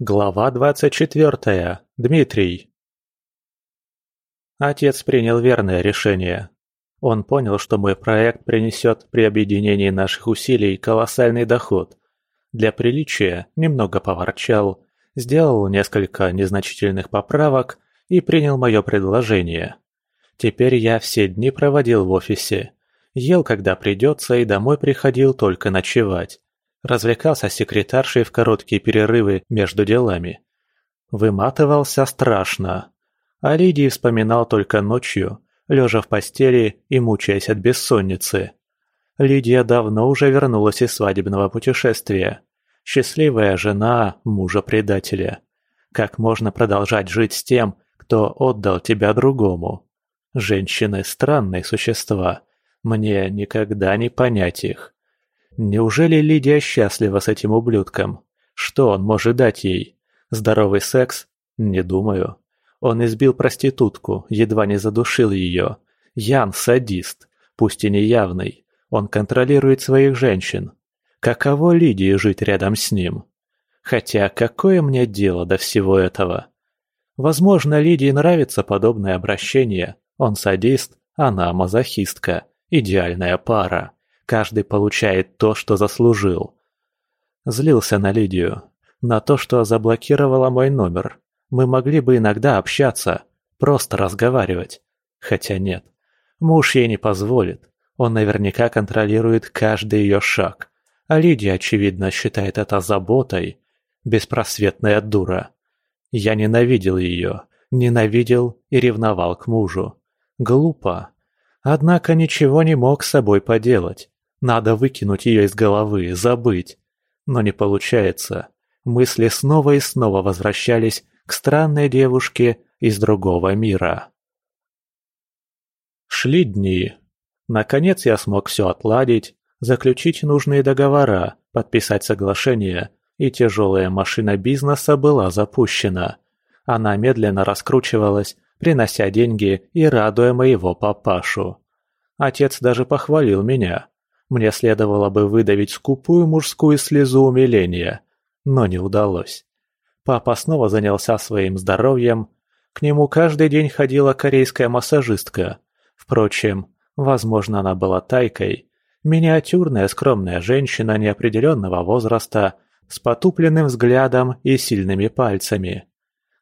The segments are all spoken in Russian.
Глава двадцать четвертая. Дмитрий. Отец принял верное решение. Он понял, что мой проект принесет при объединении наших усилий колоссальный доход. Для приличия немного поворчал, сделал несколько незначительных поправок и принял мое предложение. Теперь я все дни проводил в офисе. Ел, когда придется, и домой приходил только ночевать развлекался секретаршей в короткие перерывы между делами. Выматывался страшно. О Лидии вспоминал только ночью, лежа в постели и мучаясь от бессонницы. Лидия давно уже вернулась из свадебного путешествия. Счастливая жена мужа-предателя. Как можно продолжать жить с тем, кто отдал тебя другому? Женщины – странные существа. Мне никогда не понять их. Неужели Лидия счастлива с этим ублюдком? Что он может дать ей? Здоровый секс? Не думаю. Он избил проститутку, едва не задушил ее. Ян – садист, пусть и неявный. Он контролирует своих женщин. Каково Лидии жить рядом с ним? Хотя какое мне дело до всего этого? Возможно, Лидии нравится подобное обращение. Он садист, она мазохистка. Идеальная пара. Каждый получает то, что заслужил. Злился на Лидию. На то, что заблокировала мой номер. Мы могли бы иногда общаться, просто разговаривать. Хотя нет. Муж ей не позволит. Он наверняка контролирует каждый ее шаг. А Лидия, очевидно, считает это заботой. Беспросветная дура. Я ненавидел ее. Ненавидел и ревновал к мужу. Глупо. Однако ничего не мог с собой поделать. Надо выкинуть ее из головы, забыть. Но не получается. Мысли снова и снова возвращались к странной девушке из другого мира. Шли дни. Наконец я смог все отладить, заключить нужные договора, подписать соглашение, и тяжелая машина бизнеса была запущена. Она медленно раскручивалась, принося деньги и радуя моего папашу. Отец даже похвалил меня. Мне следовало бы выдавить скупую мужскую слезу умиления, но не удалось. Папа снова занялся своим здоровьем. К нему каждый день ходила корейская массажистка. Впрочем, возможно, она была тайкой. Миниатюрная скромная женщина неопределенного возраста, с потупленным взглядом и сильными пальцами.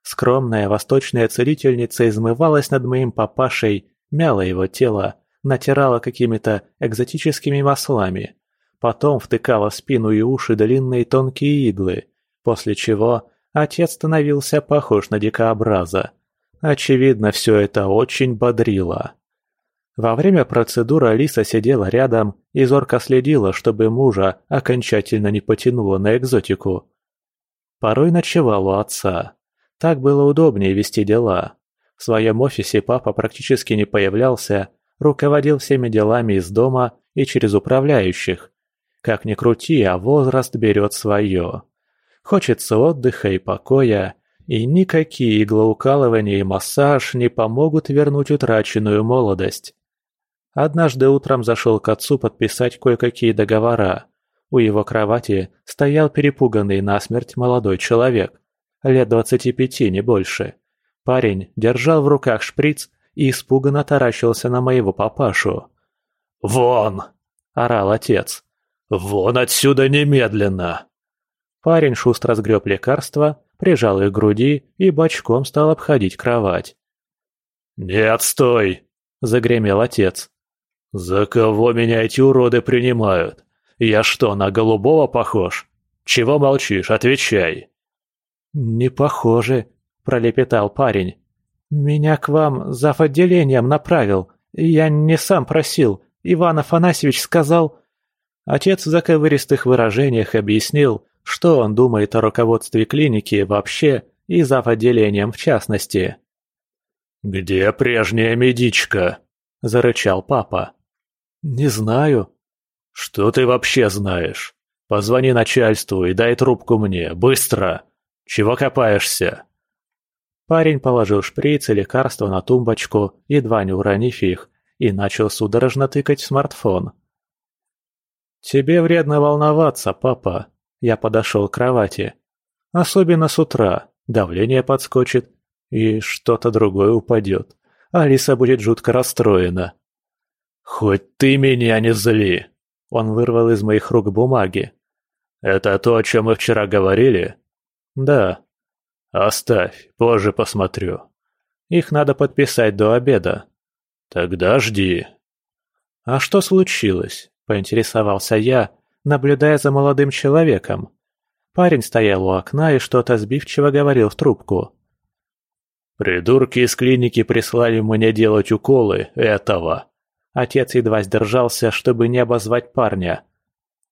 Скромная восточная целительница измывалась над моим папашей, мяла его тело, натирала какими-то экзотическими маслами. Потом втыкала в спину и уши длинные тонкие иглы, после чего отец становился похож на дикообраза. Очевидно, все это очень бодрило. Во время процедуры Алиса сидела рядом и зорко следила, чтобы мужа окончательно не потянуло на экзотику. Порой ночевал у отца. Так было удобнее вести дела. В своем офисе папа практически не появлялся, руководил всеми делами из дома и через управляющих. Как ни крути, а возраст берет свое. Хочется отдыха и покоя, и никакие иглоукалывания и массаж не помогут вернуть утраченную молодость. Однажды утром зашел к отцу подписать кое-какие договора. У его кровати стоял перепуганный насмерть молодой человек, лет двадцати пяти, не больше. Парень держал в руках шприц и испуганно таращился на моего папашу. «Вон!» – орал отец. «Вон отсюда немедленно!» Парень шустро сгреб лекарства, прижал их к груди и бочком стал обходить кровать. «Нет, стой!» – загремел отец. «За кого меня эти уроды принимают? Я что, на голубого похож? Чего молчишь? Отвечай!» «Не похоже», – пролепетал парень. «Меня к вам зав. отделением направил. Я не сам просил. Иван Афанасьевич сказал...» Отец в заковыристых выражениях объяснил, что он думает о руководстве клиники вообще и зав. отделением в частности. «Где прежняя медичка?» – зарычал папа. «Не знаю». «Что ты вообще знаешь? Позвони начальству и дай трубку мне, быстро! Чего копаешься?» Парень положил шприц и лекарство на тумбочку, едва не уронив их, и начал судорожно тыкать в смартфон. «Тебе вредно волноваться, папа». Я подошел к кровати. Особенно с утра. Давление подскочит. И что-то другое упадет. Алиса будет жутко расстроена. «Хоть ты меня не зли!» Он вырвал из моих рук бумаги. «Это то, о чем мы вчера говорили?» «Да». «Оставь, позже посмотрю. Их надо подписать до обеда». «Тогда жди». «А что случилось?» – поинтересовался я, наблюдая за молодым человеком. Парень стоял у окна и что-то сбивчиво говорил в трубку. «Придурки из клиники прислали мне делать уколы этого». Отец едва сдержался, чтобы не обозвать парня.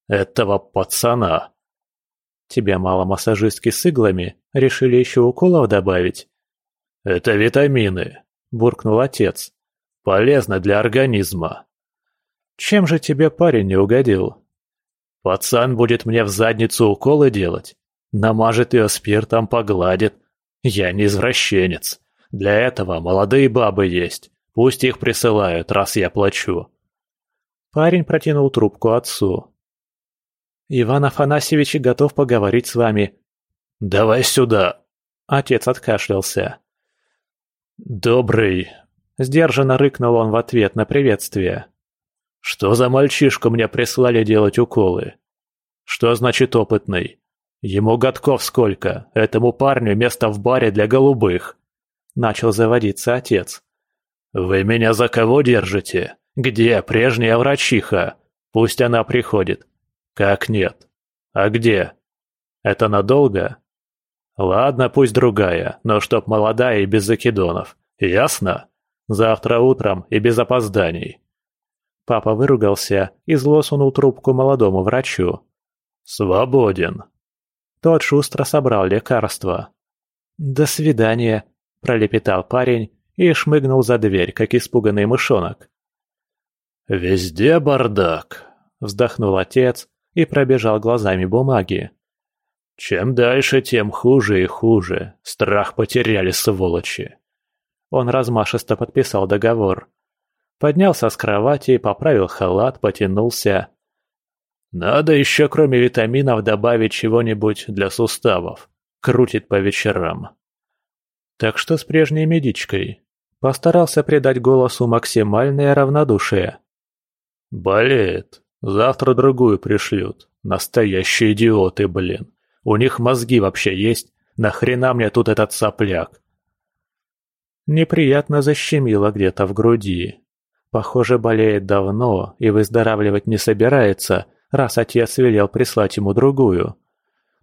«Этого пацана». «Тебе мало массажистки с иглами? Решили еще уколов добавить?» «Это витамины», – буркнул отец. «Полезно для организма». «Чем же тебе парень не угодил?» «Пацан будет мне в задницу уколы делать. Намажет ее спиртом, погладит. Я не извращенец. Для этого молодые бабы есть. Пусть их присылают, раз я плачу». Парень протянул трубку отцу. «Иван Афанасьевич готов поговорить с вами». «Давай сюда!» Отец откашлялся. «Добрый!» – сдержанно рыкнул он в ответ на приветствие. «Что за мальчишку мне прислали делать уколы? Что значит опытный? Ему годков сколько? Этому парню место в баре для голубых!» Начал заводиться отец. «Вы меня за кого держите? Где прежняя врачиха? Пусть она приходит». «Как нет? А где? Это надолго?» Ладно, пусть другая, но чтоб молодая и без закидонов. Ясно? Завтра утром и без опозданий. Папа выругался и зло сунул трубку молодому врачу. «Свободен». Тот шустро собрал лекарство. «До свидания», – пролепетал парень и шмыгнул за дверь, как испуганный мышонок. «Везде бардак», – вздохнул отец и пробежал глазами бумаги. Чем дальше, тем хуже и хуже. Страх потеряли, сволочи. Он размашисто подписал договор. Поднялся с кровати, поправил халат, потянулся. Надо еще кроме витаминов добавить чего-нибудь для суставов. Крутит по вечерам. Так что с прежней медичкой? Постарался придать голосу максимальное равнодушие. Болеет. Завтра другую пришлют. Настоящие идиоты, блин. У них мозги вообще есть? Нахрена мне тут этот сопляк? Неприятно защемило где-то в груди. Похоже, болеет давно и выздоравливать не собирается, раз отец велел прислать ему другую.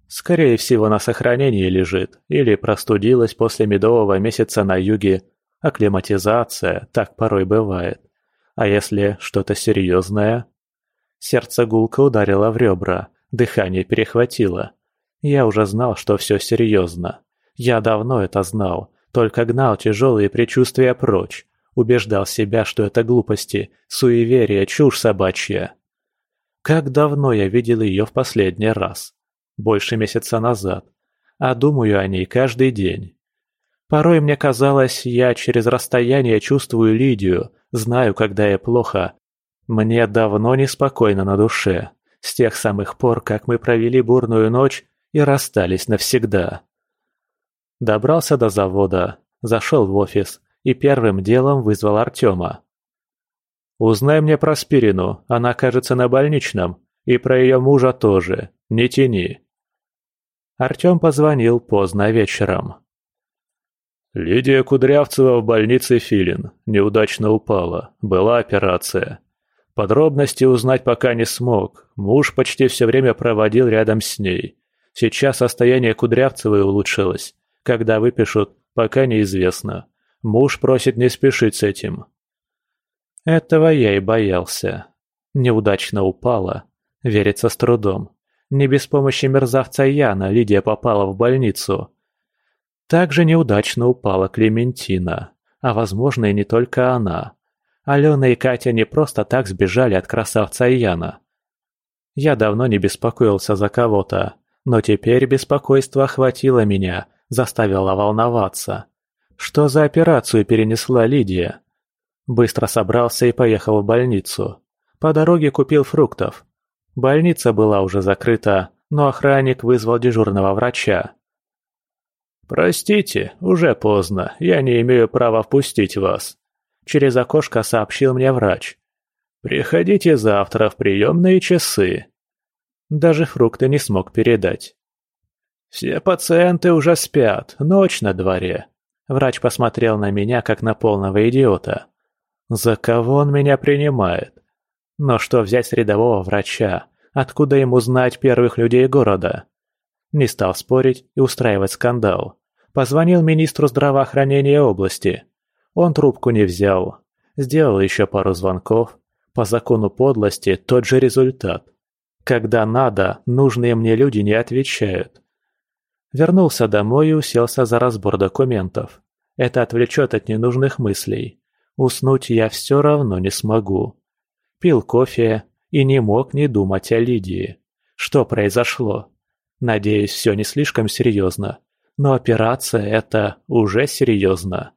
Скорее всего, на сохранении лежит, или простудилась после медового месяца на юге. Акклиматизация, так порой бывает. А если что-то серьезное? Сердце гулко ударило в ребра, дыхание перехватило. Я уже знал, что все серьезно. Я давно это знал, только гнал тяжелые предчувствия прочь. Убеждал себя, что это глупости, суеверие, чушь собачья. Как давно я видел ее в последний раз? Больше месяца назад. А думаю о ней каждый день. Порой мне казалось, я через расстояние чувствую Лидию, знаю, когда ей плохо. Мне давно неспокойно на душе. С тех самых пор, как мы провели бурную ночь и расстались навсегда. Добрался до завода, зашел в офис и первым делом вызвал Артема. «Узнай мне про Спирину, она, кажется, на больничном, и про ее мужа тоже, не тяни». Артем позвонил поздно вечером. Лидия Кудрявцева в больнице Филин. Неудачно упала. Была операция. Подробности узнать пока не смог. Муж почти все время проводил рядом с ней. Сейчас состояние Кудрявцевой улучшилось. Когда выпишут, пока неизвестно. Муж просит не спешить с этим. Этого я и боялся. Неудачно упала. Верится с трудом. Не без помощи мерзавца Яна Лидия попала в больницу. Также неудачно упала Клементина. А возможно и не только она. Алена и Катя не просто так сбежали от красавца Яна. Я давно не беспокоился за кого-то. Но теперь беспокойство охватило меня, заставило волноваться. Что за операцию перенесла Лидия? Быстро собрался и поехал в больницу. По дороге купил фруктов. Больница была уже закрыта, но охранник вызвал дежурного врача. «Простите, уже поздно, я не имею права впустить вас», — через окошко сообщил мне врач. «Приходите завтра в приемные часы». Даже фрукты не смог передать. «Все пациенты уже спят, ночь на дворе». Врач посмотрел на меня, как на полного идиота. «За кого он меня принимает? Но что взять с рядового врача? Откуда ему знать первых людей города?» Не стал спорить и устраивать скандал. Позвонил министру здравоохранения области. Он трубку не взял. Сделал еще пару звонков. По закону подлости тот же результат. Когда надо, нужные мне люди не отвечают. Вернулся домой и уселся за разбор документов. Это отвлечет от ненужных мыслей. Уснуть я все равно не смогу. Пил кофе и не мог не думать о Лидии. Что произошло? Надеюсь, все не слишком серьезно. Но операция – это уже серьезно.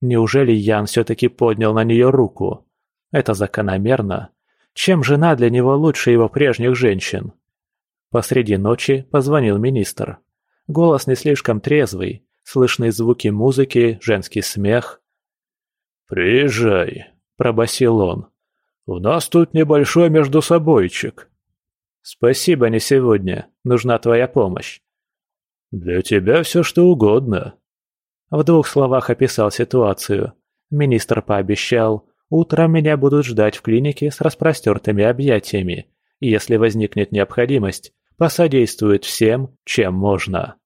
Неужели Ян все-таки поднял на нее руку? Это закономерно. Чем жена для него лучше его прежних женщин? Посреди ночи позвонил министр. Голос не слишком трезвый, слышны звуки музыки, женский смех. «Приезжай», – пробасил он. «У нас тут небольшой междусобойчик». «Спасибо, не сегодня. Нужна твоя помощь». «Для тебя все что угодно». В двух словах описал ситуацию. Министр пообещал, утром меня будут ждать в клинике с распростертыми объятиями. И если возникнет необходимость, посодействует всем, чем можно.